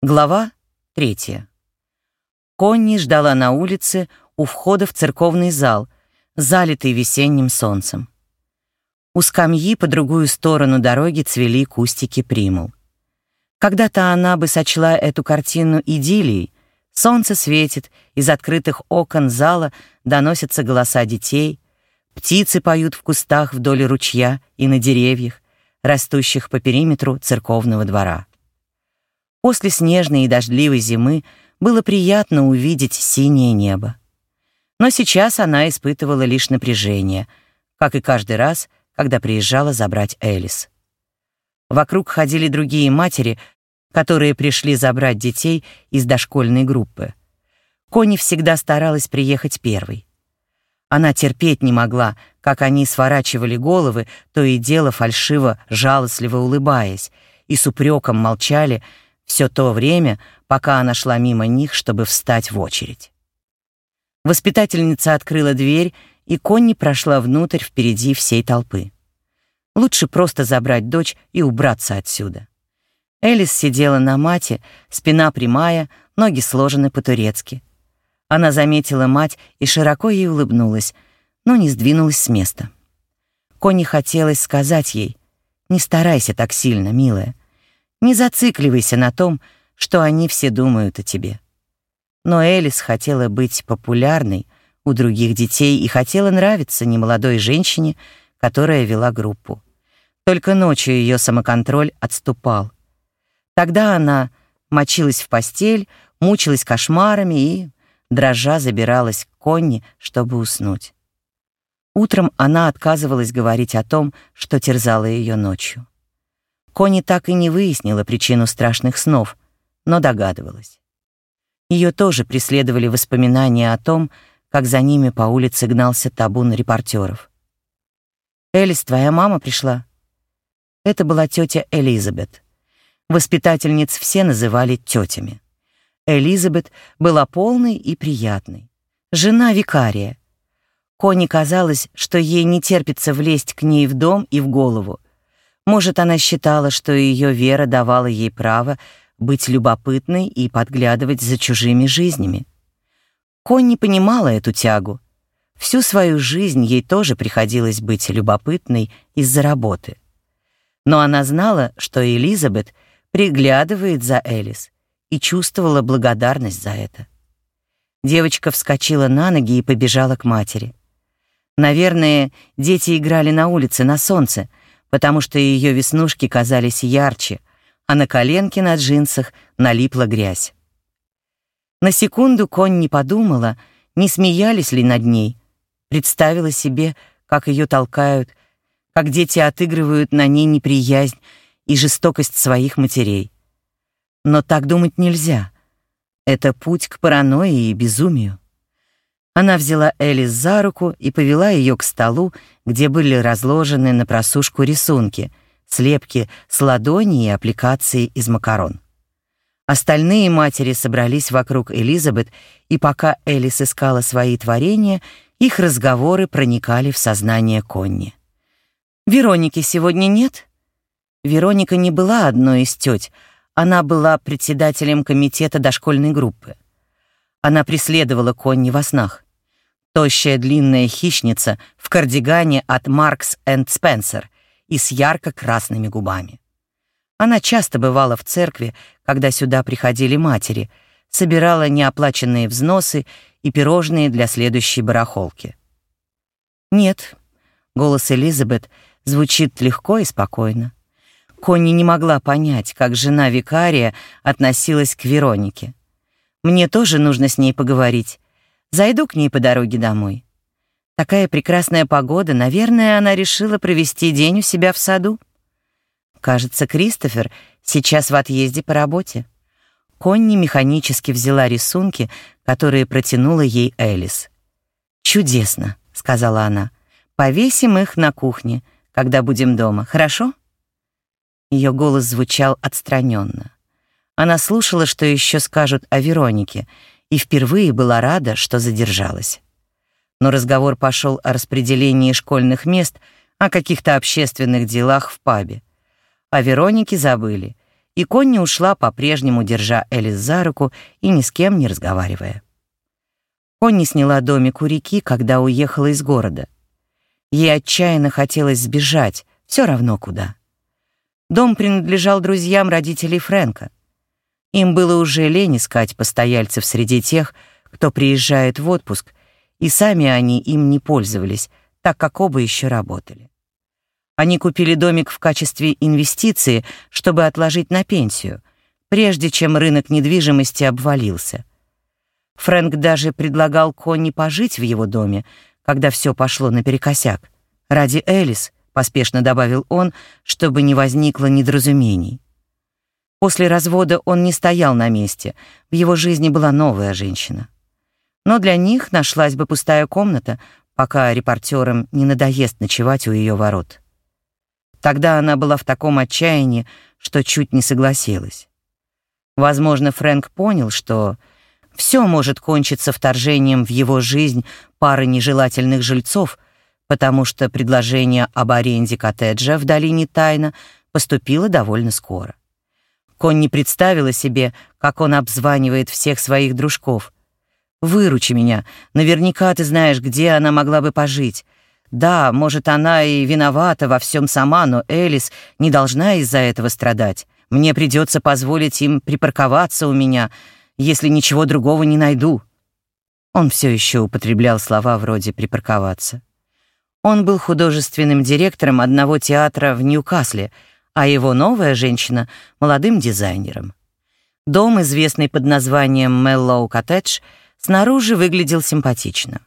Глава третья. Конни ждала на улице у входа в церковный зал, залитый весенним солнцем. У скамьи по другую сторону дороги цвели кустики примул. Когда-то она бы сочла эту картину идиллией. Солнце светит, из открытых окон зала доносятся голоса детей, птицы поют в кустах вдоль ручья и на деревьях, растущих по периметру церковного двора. После снежной и дождливой зимы было приятно увидеть синее небо. Но сейчас она испытывала лишь напряжение, как и каждый раз, когда приезжала забрать Элис. Вокруг ходили другие матери, которые пришли забрать детей из дошкольной группы. Кони всегда старалась приехать первой. Она терпеть не могла, как они сворачивали головы, то и дело фальшиво, жалостливо улыбаясь, и с упреком молчали, все то время, пока она шла мимо них, чтобы встать в очередь. Воспитательница открыла дверь, и Конни прошла внутрь впереди всей толпы. Лучше просто забрать дочь и убраться отсюда. Элис сидела на мате, спина прямая, ноги сложены по-турецки. Она заметила мать и широко ей улыбнулась, но не сдвинулась с места. Конни хотелось сказать ей, «Не старайся так сильно, милая. Не зацикливайся на том, что они все думают о тебе. Но Элис хотела быть популярной у других детей и хотела нравиться немолодой женщине, которая вела группу. Только ночью ее самоконтроль отступал. Тогда она мочилась в постель, мучилась кошмарами и, дрожа, забиралась к Конни, чтобы уснуть. Утром она отказывалась говорить о том, что терзало ее ночью. Кони так и не выяснила причину страшных снов, но догадывалась. Ее тоже преследовали воспоминания о том, как за ними по улице гнался табун репортеров. «Элис, твоя мама пришла?» Это была тетя Элизабет. Воспитательниц все называли тетями. Элизабет была полной и приятной. Жена викария. Кони казалось, что ей не терпится влезть к ней в дом и в голову, может, она считала, что ее вера давала ей право быть любопытной и подглядывать за чужими жизнями. Конь не понимала эту тягу. Всю свою жизнь ей тоже приходилось быть любопытной из-за работы. Но она знала, что Элизабет приглядывает за Элис и чувствовала благодарность за это. Девочка вскочила на ноги и побежала к матери. Наверное, дети играли на улице на солнце, потому что ее веснушки казались ярче, а на коленке на джинсах налипла грязь. На секунду конь не подумала, не смеялись ли над ней, представила себе, как ее толкают, как дети отыгрывают на ней неприязнь и жестокость своих матерей. Но так думать нельзя. Это путь к паранойи и безумию. Она взяла Элис за руку и повела ее к столу, где были разложены на просушку рисунки, слепки с ладони и аппликации из макарон. Остальные матери собрались вокруг Элизабет, и пока Элис искала свои творения, их разговоры проникали в сознание Конни. «Вероники сегодня нет?» Вероника не была одной из теть, она была председателем комитета дошкольной группы. Она преследовала Конни во снах. Тощая длинная хищница в кардигане от Marks энд Спенсер и с ярко-красными губами. Она часто бывала в церкви, когда сюда приходили матери, собирала неоплаченные взносы и пирожные для следующей барахолки. «Нет», — голос Элизабет звучит легко и спокойно. Конни не могла понять, как жена викария относилась к Веронике. «Мне тоже нужно с ней поговорить. Зайду к ней по дороге домой. Такая прекрасная погода, наверное, она решила провести день у себя в саду. Кажется, Кристофер сейчас в отъезде по работе. Конни механически взяла рисунки, которые протянула ей Элис. «Чудесно», — сказала она. «Повесим их на кухне, когда будем дома, хорошо?» Ее голос звучал отстраненно. Она слушала, что еще скажут о Веронике, и впервые была рада, что задержалась. Но разговор пошел о распределении школьных мест, о каких-то общественных делах в пабе. О Веронике забыли, и Конни ушла, по-прежнему держа Элис за руку и ни с кем не разговаривая. Конни сняла домик у реки, когда уехала из города. Ей отчаянно хотелось сбежать, все равно куда. Дом принадлежал друзьям родителей Фрэнка. Им было уже лень искать постояльцев среди тех, кто приезжает в отпуск, и сами они им не пользовались, так как оба еще работали. Они купили домик в качестве инвестиции, чтобы отложить на пенсию, прежде чем рынок недвижимости обвалился. Фрэнк даже предлагал Конни пожить в его доме, когда все пошло наперекосяк. Ради Элис, поспешно добавил он, чтобы не возникло недоразумений. После развода он не стоял на месте, в его жизни была новая женщина. Но для них нашлась бы пустая комната, пока репортерам не надоест ночевать у ее ворот. Тогда она была в таком отчаянии, что чуть не согласилась. Возможно, Фрэнк понял, что все может кончиться вторжением в его жизнь пары нежелательных жильцов, потому что предложение об аренде коттеджа в долине Тайна поступило довольно скоро. Конни представила себе, как он обзванивает всех своих дружков. «Выручи меня. Наверняка ты знаешь, где она могла бы пожить. Да, может, она и виновата во всем сама, но Элис не должна из-за этого страдать. Мне придется позволить им припарковаться у меня, если ничего другого не найду». Он все еще употреблял слова вроде «припарковаться». Он был художественным директором одного театра в Ньюкасле — а его новая женщина — молодым дизайнером. Дом, известный под названием Mellow Коттедж, снаружи выглядел симпатично.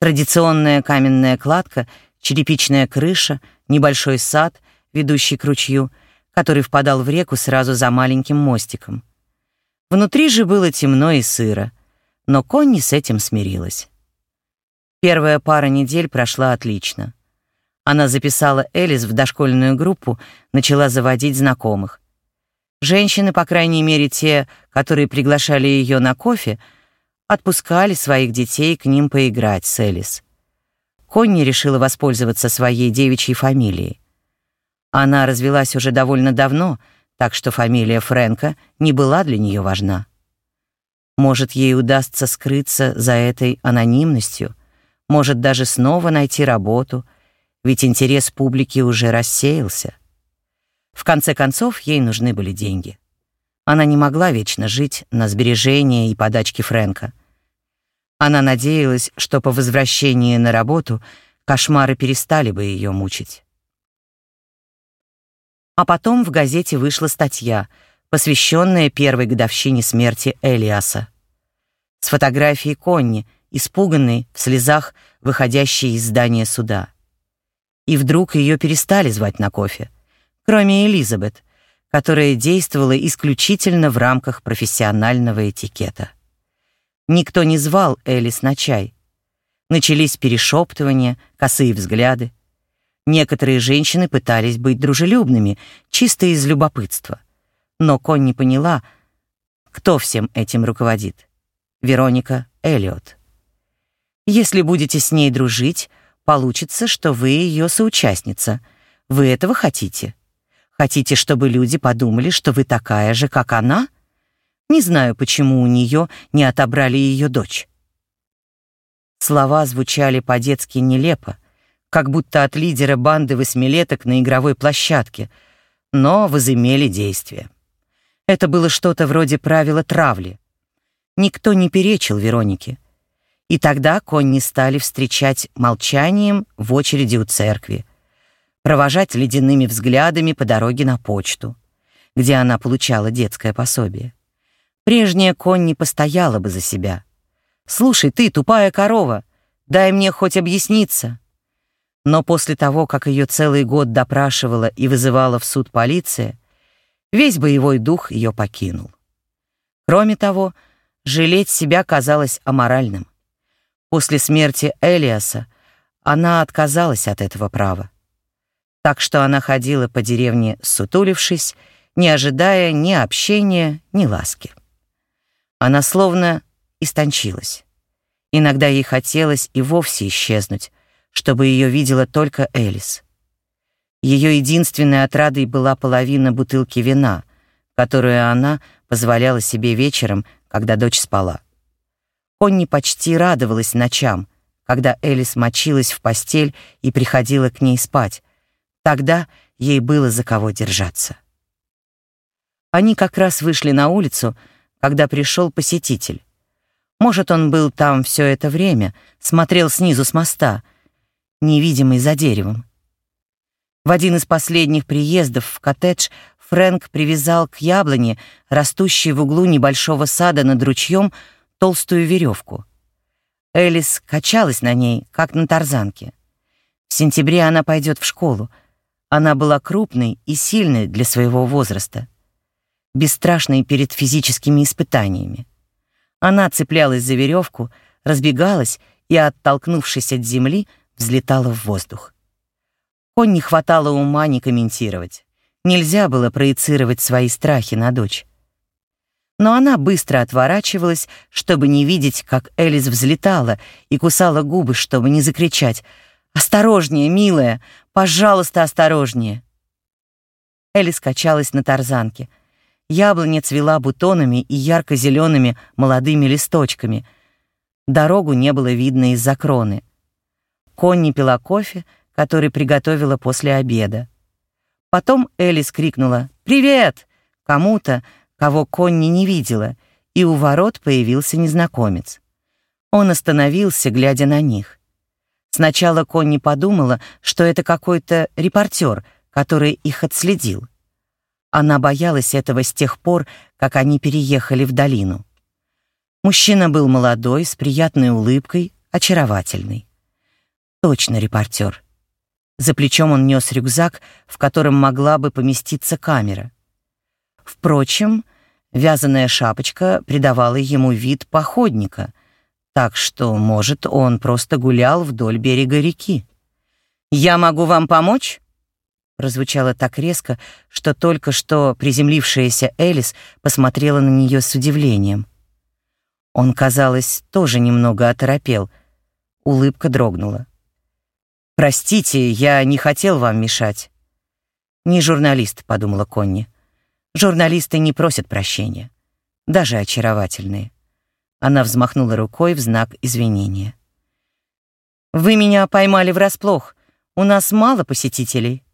Традиционная каменная кладка, черепичная крыша, небольшой сад, ведущий к ручью, который впадал в реку сразу за маленьким мостиком. Внутри же было темно и сыро, но Конни с этим смирилась. Первая пара недель прошла отлично. Она записала Элис в дошкольную группу, начала заводить знакомых. Женщины, по крайней мере те, которые приглашали ее на кофе, отпускали своих детей к ним поиграть с Элис. Конни решила воспользоваться своей девичьей фамилией. Она развелась уже довольно давно, так что фамилия Фрэнка не была для нее важна. Может, ей удастся скрыться за этой анонимностью, может даже снова найти работу — ведь интерес публики уже рассеялся. В конце концов, ей нужны были деньги. Она не могла вечно жить на сбережения и подачки Фрэнка. Она надеялась, что по возвращении на работу кошмары перестали бы ее мучить. А потом в газете вышла статья, посвященная первой годовщине смерти Элиаса. С фотографией Конни, испуганной, в слезах, выходящей из здания суда и вдруг ее перестали звать на кофе, кроме Элизабет, которая действовала исключительно в рамках профессионального этикета. Никто не звал Элис на чай. Начались перешептывания, косые взгляды. Некоторые женщины пытались быть дружелюбными, чисто из любопытства. Но Конни поняла, кто всем этим руководит. Вероника Эллиот. Если будете с ней дружить, Получится, что вы ее соучастница. Вы этого хотите? Хотите, чтобы люди подумали, что вы такая же, как она? Не знаю, почему у нее не отобрали ее дочь. Слова звучали по-детски нелепо, как будто от лидера банды восьмилеток на игровой площадке, но возымели действие. Это было что-то вроде правила травли. Никто не перечил Веронике. И тогда Конни стали встречать молчанием в очереди у церкви, провожать ледяными взглядами по дороге на почту, где она получала детское пособие. Прежняя Конни постояла бы за себя. «Слушай, ты, тупая корова, дай мне хоть объясниться». Но после того, как ее целый год допрашивала и вызывала в суд полиция, весь боевой дух ее покинул. Кроме того, жалеть себя казалось аморальным. После смерти Элиаса она отказалась от этого права. Так что она ходила по деревне, сутулившись, не ожидая ни общения, ни ласки. Она словно истончилась. Иногда ей хотелось и вовсе исчезнуть, чтобы ее видела только Элис. Ее единственной отрадой была половина бутылки вина, которую она позволяла себе вечером, когда дочь спала. Конни почти радовалась ночам, когда Элис мочилась в постель и приходила к ней спать. Тогда ей было за кого держаться. Они как раз вышли на улицу, когда пришел посетитель. Может, он был там все это время, смотрел снизу с моста, невидимый за деревом. В один из последних приездов в коттедж Фрэнк привязал к яблоне, растущей в углу небольшого сада над ручьем, толстую веревку. Элис качалась на ней, как на тарзанке. В сентябре она пойдет в школу. Она была крупной и сильной для своего возраста, бесстрашной перед физическими испытаниями. Она цеплялась за веревку, разбегалась и, оттолкнувшись от земли, взлетала в воздух. Конь не хватало ума не комментировать. Нельзя было проецировать свои страхи на дочь. Но она быстро отворачивалась, чтобы не видеть, как Элис взлетала и кусала губы, чтобы не закричать «Осторожнее, милая! Пожалуйста, осторожнее!» Элис качалась на тарзанке. Яблоня цвела бутонами и ярко-зелеными молодыми листочками. Дорогу не было видно из-за кроны. Конни пила кофе, который приготовила после обеда. Потом Элис крикнула «Привет!» кому-то, кого Конни не видела, и у ворот появился незнакомец. Он остановился, глядя на них. Сначала Конни подумала, что это какой-то репортер, который их отследил. Она боялась этого с тех пор, как они переехали в долину. Мужчина был молодой, с приятной улыбкой, очаровательный. Точно репортер. За плечом он нес рюкзак, в котором могла бы поместиться камера. Впрочем, вязаная шапочка придавала ему вид походника, так что, может, он просто гулял вдоль берега реки. «Я могу вам помочь?» прозвучало так резко, что только что приземлившаяся Элис посмотрела на нее с удивлением. Он, казалось, тоже немного оторопел. Улыбка дрогнула. «Простите, я не хотел вам мешать». «Не журналист», — подумала Конни. «Журналисты не просят прощения, даже очаровательные». Она взмахнула рукой в знак извинения. «Вы меня поймали врасплох. У нас мало посетителей».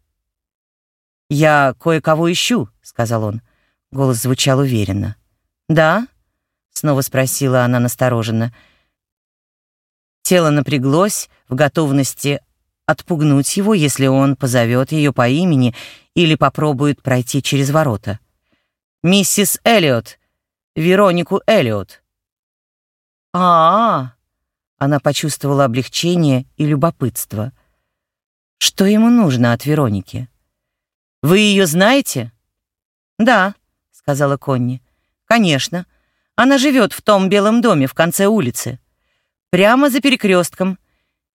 «Я кое-кого ищу», — сказал он. Голос звучал уверенно. «Да?» — снова спросила она настороженно. Тело напряглось в готовности отпугнуть его, если он позовет ее по имени или попробует пройти через ворота. «Миссис Эллиот! Веронику Эллиот!» а, -а, -а Она почувствовала облегчение и любопытство. Что ему нужно от Вероники? «Вы ее знаете?» «Да», — сказала Конни. «Конечно. Она живет в том белом доме в конце улицы. Прямо за перекрестком.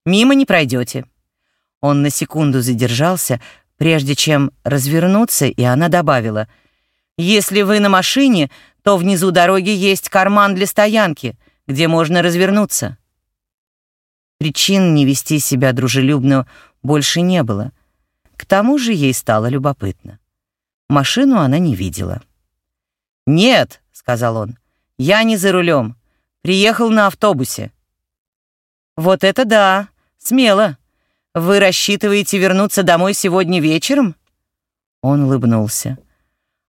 Мимо не пройдете». Он на секунду задержался, прежде чем развернуться, и она добавила, «Если вы на машине, то внизу дороги есть карман для стоянки, где можно развернуться». Причин не вести себя дружелюбно больше не было. К тому же ей стало любопытно. Машину она не видела. «Нет», — сказал он, — «я не за рулем. Приехал на автобусе». «Вот это да! Смело!» Вы рассчитываете вернуться домой сегодня вечером? Он улыбнулся.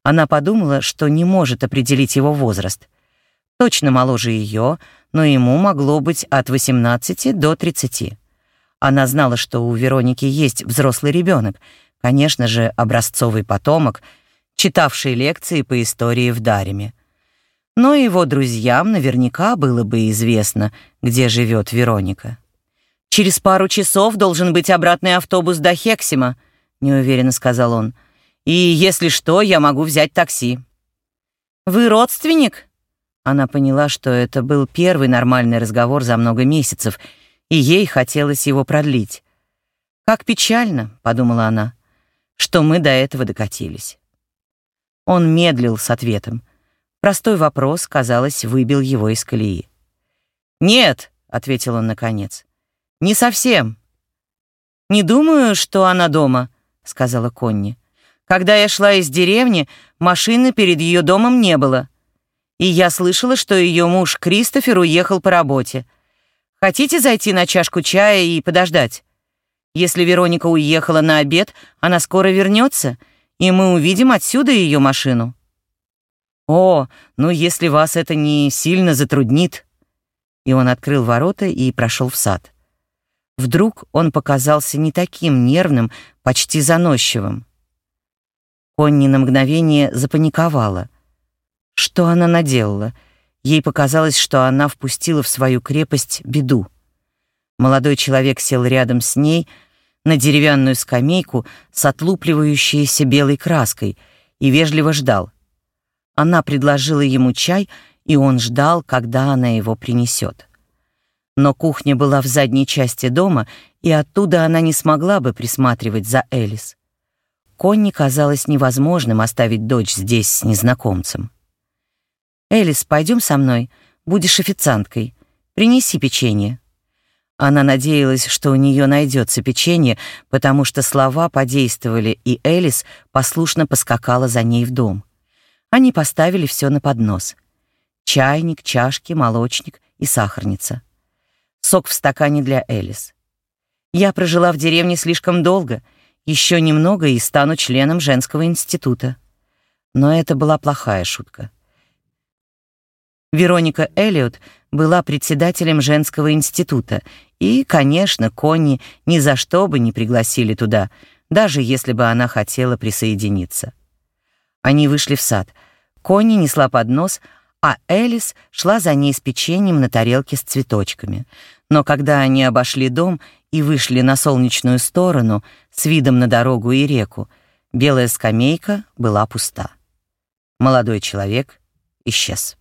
Она подумала, что не может определить его возраст. Точно моложе ее, но ему могло быть от 18 до 30. Она знала, что у Вероники есть взрослый ребенок, конечно же, образцовый потомок, читавший лекции по истории в Дареме. Но его друзьям наверняка было бы известно, где живет Вероника. «Через пару часов должен быть обратный автобус до Хексима», — неуверенно сказал он. «И если что, я могу взять такси». «Вы родственник?» Она поняла, что это был первый нормальный разговор за много месяцев, и ей хотелось его продлить. «Как печально», — подумала она, — «что мы до этого докатились». Он медлил с ответом. Простой вопрос, казалось, выбил его из колеи. «Нет», — ответил он наконец, «Не совсем». «Не думаю, что она дома», — сказала Конни. Когда я шла из деревни, машины перед ее домом не было. И я слышала, что ее муж Кристофер уехал по работе. Хотите зайти на чашку чая и подождать? Если Вероника уехала на обед, она скоро вернется, и мы увидим отсюда ее машину. О, ну если вас это не сильно затруднит. И он открыл ворота и прошел в сад. Вдруг он показался не таким нервным, почти заносчивым. Конни на мгновение запаниковала. Что она наделала? Ей показалось, что она впустила в свою крепость беду. Молодой человек сел рядом с ней на деревянную скамейку с отлупливающейся белой краской и вежливо ждал. Она предложила ему чай, и он ждал, когда она его принесет. Но кухня была в задней части дома, и оттуда она не смогла бы присматривать за Элис. Конни казалось невозможным оставить дочь здесь с незнакомцем. «Элис, пойдем со мной, будешь официанткой. Принеси печенье». Она надеялась, что у нее найдется печенье, потому что слова подействовали, и Элис послушно поскакала за ней в дом. Они поставили все на поднос. Чайник, чашки, молочник и сахарница. Сок в стакане для Элис. Я прожила в деревне слишком долго — еще немного и стану членом женского института. Но это была плохая шутка. Вероника Эллиот была председателем женского института, и, конечно, Конни ни за что бы не пригласили туда, даже если бы она хотела присоединиться. Они вышли в сад. Конни несла поднос, а Элис шла за ней с печеньем на тарелке с цветочками. Но когда они обошли дом и вышли на солнечную сторону с видом на дорогу и реку, белая скамейка была пуста. Молодой человек исчез.